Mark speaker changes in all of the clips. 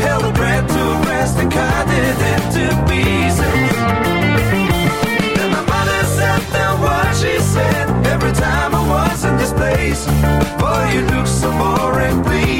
Speaker 1: held a breath to rest and cut it into pieces. And my mother said that what she said every time I was in this place. Boy, you look so boring, please.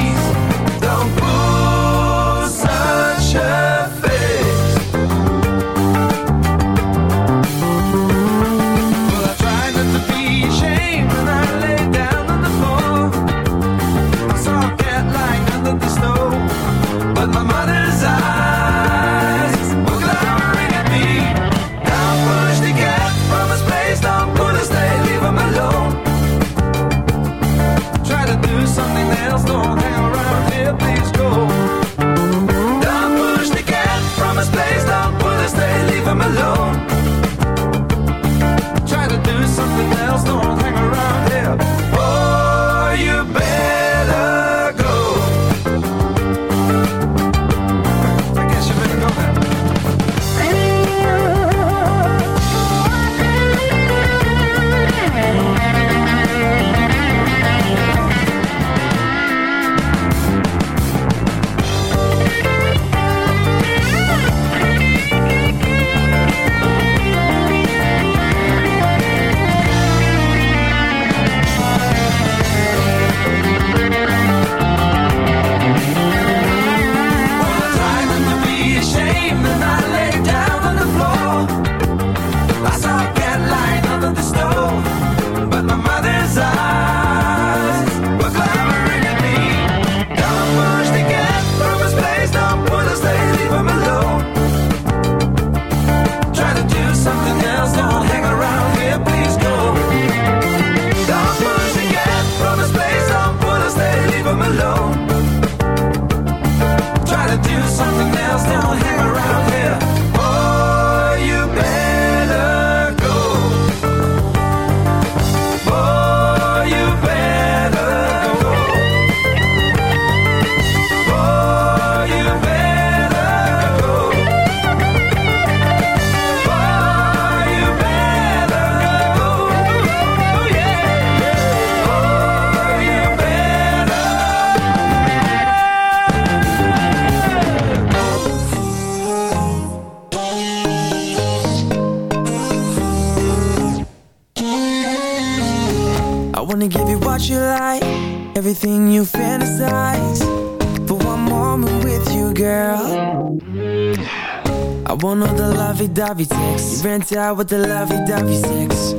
Speaker 2: Lovey-dovey. You rent out with the lovey-dovey sex.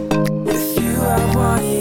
Speaker 2: With you, I want it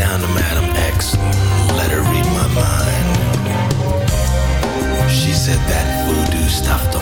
Speaker 3: down to
Speaker 4: Madam X, let her read my mind. She said that voodoo stuff don't.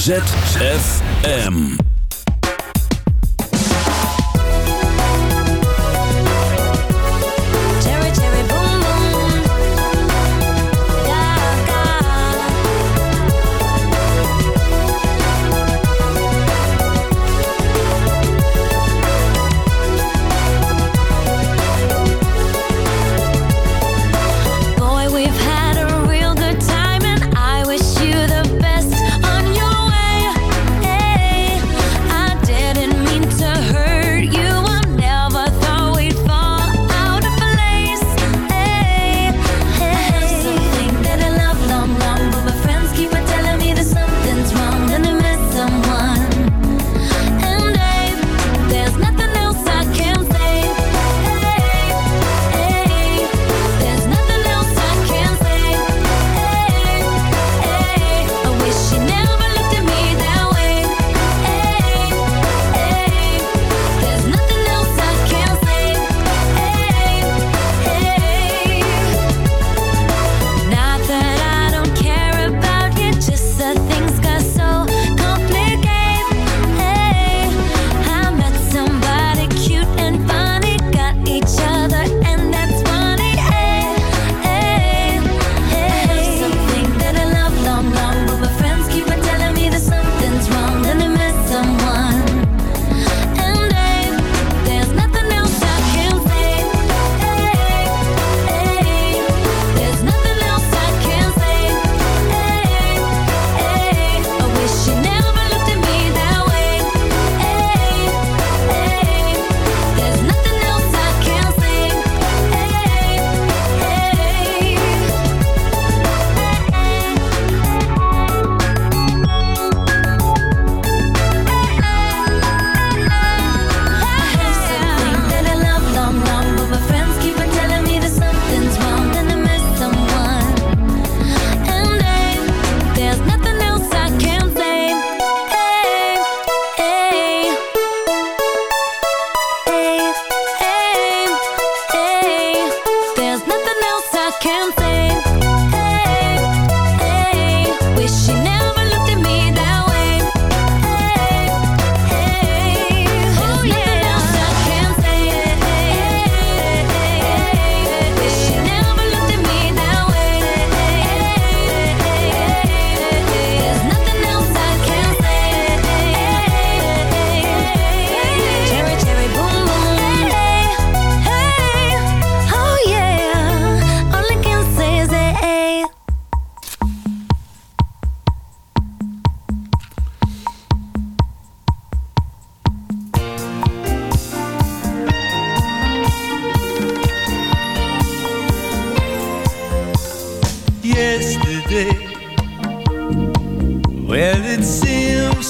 Speaker 5: ZFM.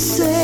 Speaker 1: 碎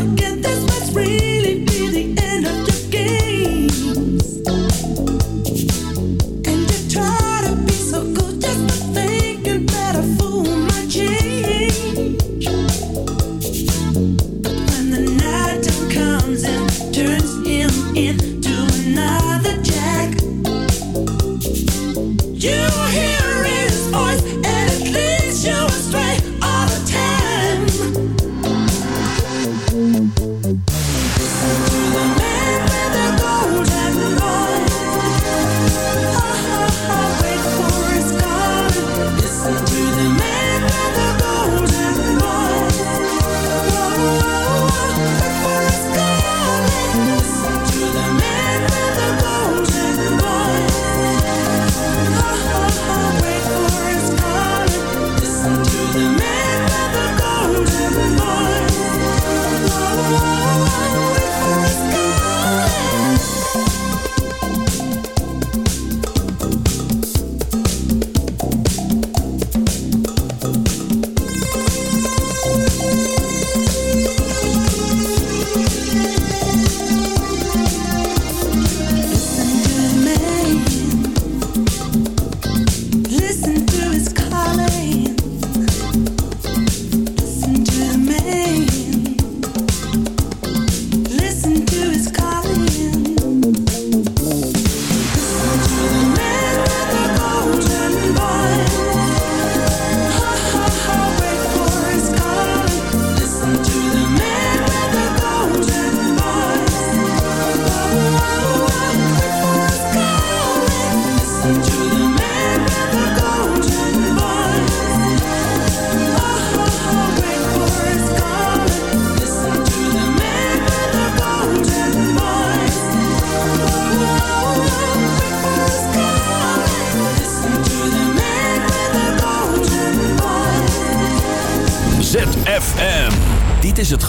Speaker 1: forget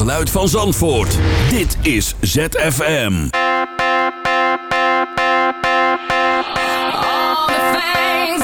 Speaker 6: geluid van Zandvoort. Dit is ZFM.
Speaker 7: All the things